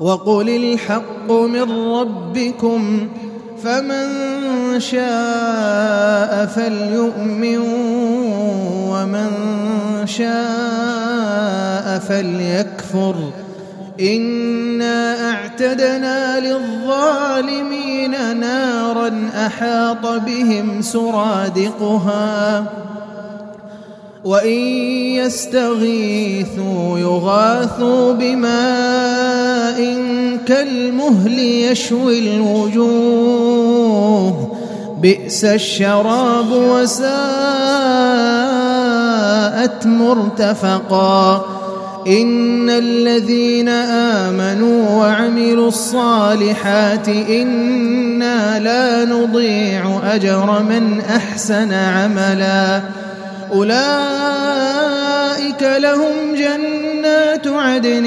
وقل الحق من ربكم فمن شاء فليؤمن ومن شاء فليكفر. إنا أعتدنا للظالمين نارا أحاط بهم سرادقها وإن يستغيثوا يغاثوا بماء كالمهل يشوي الوجوه بئس الشراب وساءت مرتفقا إن الذين آمنوا وعملوا الصالحات إنا لا نضيع أجر من أحسن عملا أولئك لهم جنات عدن